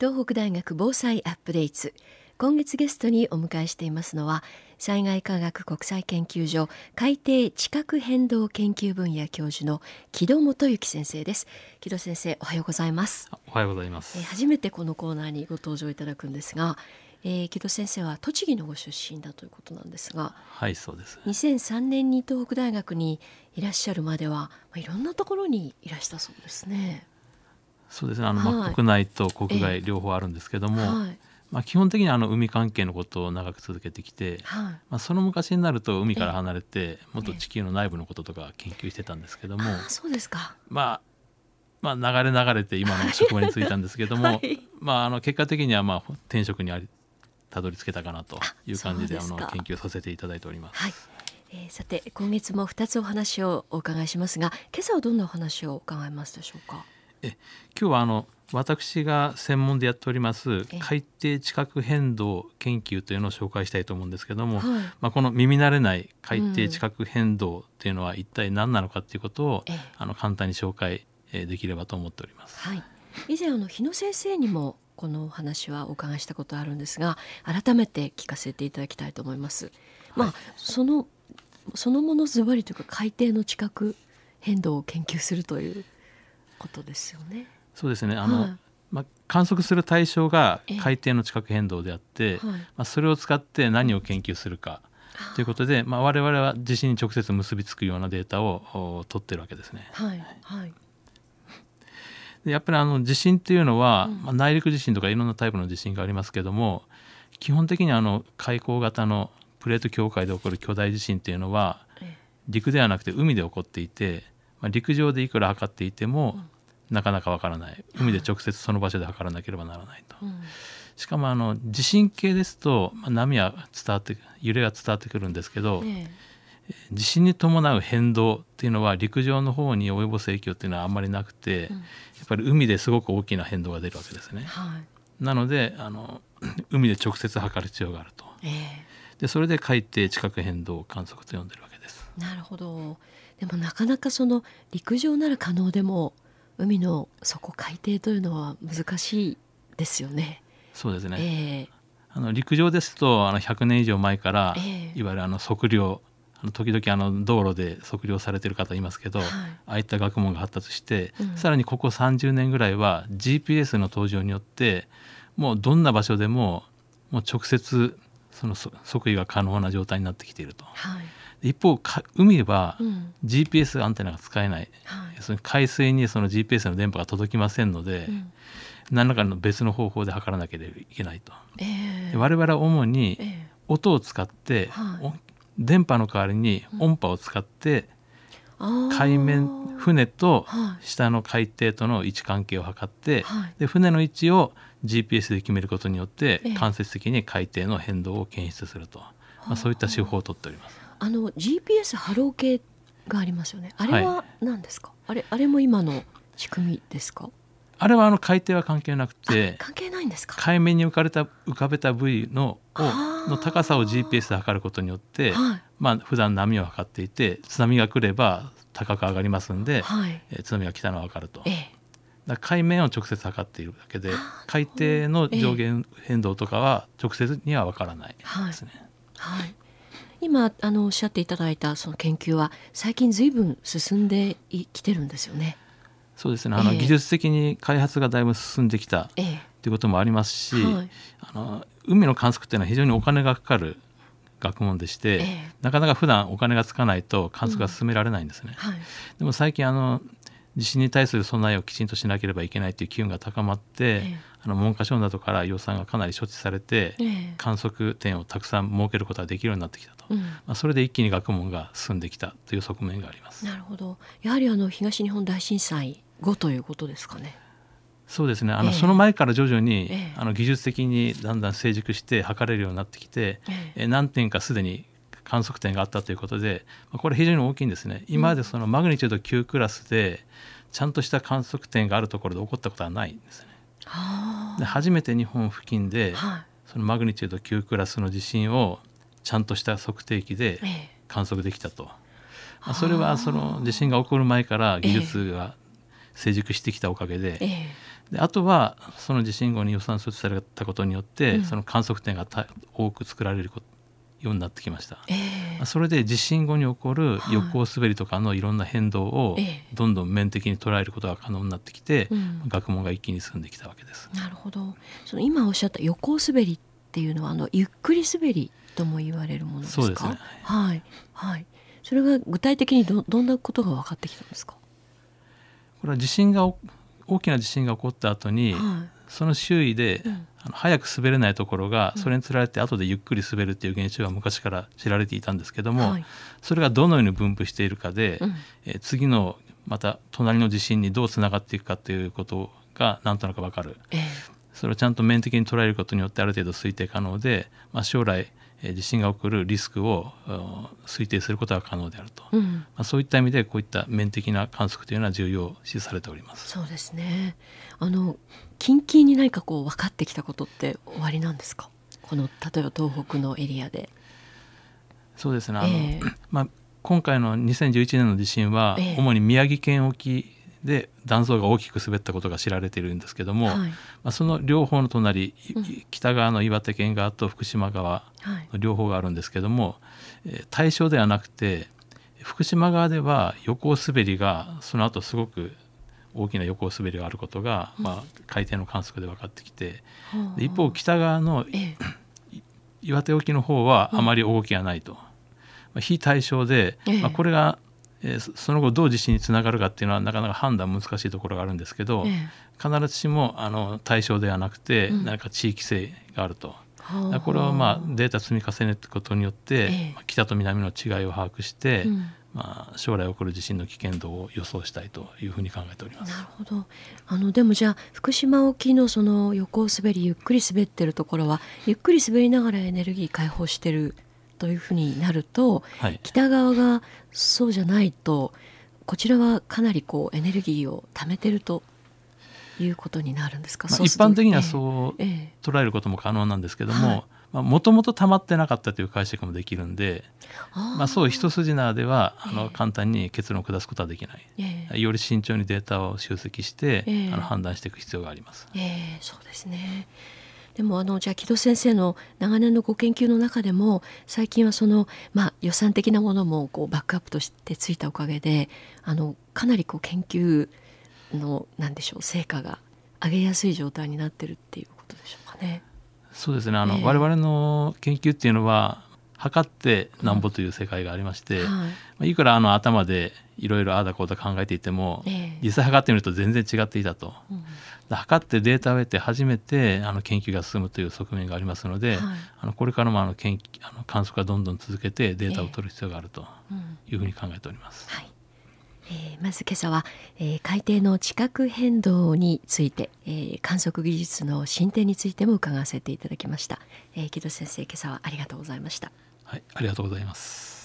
東北大学防災アップデート。今月ゲストにお迎えしていますのは災害科学国際研究所海底地殻変動研究分野教授の木戸元幸先生です。木戸先生おはようございます。おはようございます、えー、初めてこのコーナーにご登場いただくんですが、えー、木戸先生は栃木のご出身だということなんですがはいそうです。2003年に東北大学にいらっしゃるまでは、まあ、いろんなところにいらしたそうですねそうですね。あの、はい、まあ、国内と国外両方あるんですけども、まあ、基本的にあの海関係のことを長く続けてきて、はい、まあ、その昔になると海から離れてもっと地球の内部のこととか研究してたんですけども、そうですか、まあ、まあ流れ流れて今の職場に就いたんですけども、はい、まあ、あの結果的にはまあ転職にありたどり着けたかなという感じであの研究させていただいております。はい。えー、さて今月も2つお話をお伺いしますが今朝はどんなお話を伺いますでしょうか？え今日はあの私が専門でやっております海底地殻変動研究というのを紹介したいと思うんですけども、はい、まあ、この耳慣れない海底地殻変動というのは一体何なのかということを、うん、あの簡単に紹介できればと思っております。はい、以前あの日野先生にもこのお話はお伺いしたことあるんですが改めて聞かせていただきたいと思います。まあ、そのそのものズバリというか海底の地殻変動を研究するということですよね。そうですね。あの、はい、まあ、観測する対象が海底の地殻変動であって、はい、まあ、それを使って何を研究するかということで、まあ、我々は地震に直接結びつくようなデータを取ってるわけですね。はい。はい、でやっぱりあの地震っていうのは、うん、まあ、内陸地震とかいろんなタイプの地震がありますけども基本的にあの海溝型のプレート境界で起こる巨大地震っていうのは陸ではなくて海で起こっていて、まあ、陸上でいくら測っていても、なかなかわからない。海で直接その場所で測らなければならないと、うん、しかもあの地震計ですと、まあ、波は伝わって揺れが伝わってくるんですけど、ええ、地震に伴う変動っていうのは陸上の方に及ぼす影響っていうのはあんまりなくて、うん、やっぱり海ですごく大きな変動が出るわけですね。はい、なのであの 海で直接測る必要があると。えでそれで海底地殻変動観測と呼んでるわけです。なるほど。でもなかなかその陸上なら可能でも海の底海底というのは難しいですよね。そうですね、えー、あの陸上ですとあの100年以上前から、えー、いわゆるあの測量あの時々あの道路で測量されてる方いますけど、はい、ああいった学問が発達して、うん、さらにここ30年ぐらいは GPS の登場によってもうどんな場所でももう直接その測位が可能な状態になってきていると。はい。一方海は GPS アンテナが使えない、うん、その海水にその GPS の電波が届きませんので、うん、何らかの別の方法で測らなければいけないと。えー、我々は主に音を使って、えー、電波の代わりに音波を使って、うん、海面船と下の海底との位置関係を測って、はい、で船の位置を GPS で決めることによって間接的に海底の変動を検出すると、まあ、そういった手法をとっております。あの GPS 波浪計がありますよね。あれは何ですか？はい、あれあれも今の仕組みですか？あれはあの海底は関係なくて関係ないんですか？海面に浮かれた浮かべた部位のをの高さを GPS で測ることによって、はい、まあ普段波を測っていて津波が来れば高く上がりますんで、はい、え津波が来たのは分かると。ええ海面を直接測っているだけで海底の上限変動とかは直接には分からないですね。はい、はい。今あのおっしゃっていただいたその研究は最近ずいぶん進んできてるんですよね。そうですね。あの、えー、技術的に開発がだいぶ進んできたということもありますし、えーはい、あの海の観測っていうのは非常にお金がかかる学問でして、えー、なかなか普段お金がつかないと観測が進められないんですね。うんはい、でも最近あの地震に対する備えをきちんとしなければいけないという機運が高まって、ええ、あの文科省などから予算がかなり処置されて、え、観測点をたくさん設けることができるようになってきたと、うん、まあ、それで一気に学問が進んできたという側面があります。なるほど。やはりあの東日本大震災後ということですかね。そうですね。あの、その前から徐々に、あの技術的にだんだん成熟して測れるようになってきて、え何点かすでに観測点があったということでこれ非常に大きいんですね。今までそのマグニチュード9クラスでちゃんとした観測点があるところで起こったことはないんですね。で初めて日本付近で、そのマグニチュード9クラスの地震をちゃんとした測定器で観測できたと、ええ、それはその地震が起こる前から技術が成熟してきたおかげで、え、であとはその地震後に予算措置されたことによって、うん、その観測点が多く作られるようになってきました、えー、それで地震後に起こる横滑りとかのいろんな変動をどんどん面的に捉えることが可能になってきて、えー、学問が一気に進んできたわけです。なるほど。その今おっしゃった横滑りっていうのはあのゆっくり滑りとも言われるものですか？そうですね。はい。はい。それが具体的にどどんなことが分かってきたんですか？これは地震が大きな地震が起こった後に、はい、その周囲で、うん、早く滑れないところがそれにつられて後でゆっくり滑るっていう現象は昔から知られていたんですけども、はい、それがどのように分布しているかで、うん、え次のまた隣の地震にどうつながっていくかということがなんとなく分かる、えー、それをちゃんと面的に捉えることによってある程度推定可能で、まあ、将来地震が起こるリスクを推定することが可能であると、うん、まあ、そういった意味でこういった面的な観測というのは重要視されております。そうですね。あの近々に何かこう分かってきたことって終わりなんですか？この例えば東北のエリアで。そうですね。あの、えー、まあ、今回の2011年の地震は、主に宮城県沖で断層が大きく滑ったことが知られているんですけども、はい、まあ、その両方の隣、うん、北側の岩手県側と福島側の両方があるんですけども、はい、対象ではなくて福島側では横滑りがその後すごく大きな横滑りがあることが、うん、まあ、海底の観測で分かってきて、うん、一方北側の、ええ、岩手沖の方はあまり動きがないと、まあ、非対称で、まあ、これがえー、その後どう地震につながるかっていうのはなかなか判断難しいところがあるんですけど、えー、必ずしもあの対象ではなくて、うん、何か地域性があると。これはまあデータ積み重ねることによって、えー、北と南の違いを把握して、うん、まあ、将来起こる地震の危険度を予想したいというふうに考えております。なるほど。あのでもじゃあ福島沖のその横滑りゆっくり滑ってるところはゆっくり滑りながらエネルギー解放してるというふうになると、はい、北側がそうじゃないとこちらはかなりこうエネルギーを貯めてるということになるんですか、まあ、一般的にはそう捉えることも可能なんですけどももともと溜まってなかったという解釈もできるんでまあ、そう一筋縄ではあの簡単に結論を下すことはできない、えー、より慎重にデータを集積して、えー、あの判断していく必要があります。えー、そうですねでもあのじゃあ木戸先生の長年のご研究の中でも最近はその、まあ、予算的なものもこうバックアップとしてついたおかげであのかなりこう研究のなんでしょう成果が上げやすい状態になってるっていうことでしょうかね。そうですねあの、えー、我々の研究っていうのは測ってなんぼという世界がありまして、うんはい、いくらあの頭でいろいろああだこうだ考えていても、えー、実際測ってみると全然違っていたと。うん。測ってデータを得て初めてあの研究が進むという側面がありますので、はい、あのこれからもあの研あの観測はどんどん続けてデータを取る必要があるというふうに考えております。えーはい。えー、まず今朝は、えー、海底の地殻変動について、えー、観測技術の進展についても伺わせていただきました、えー、木戸先生今朝はありがとうございましたはいありがとうございます。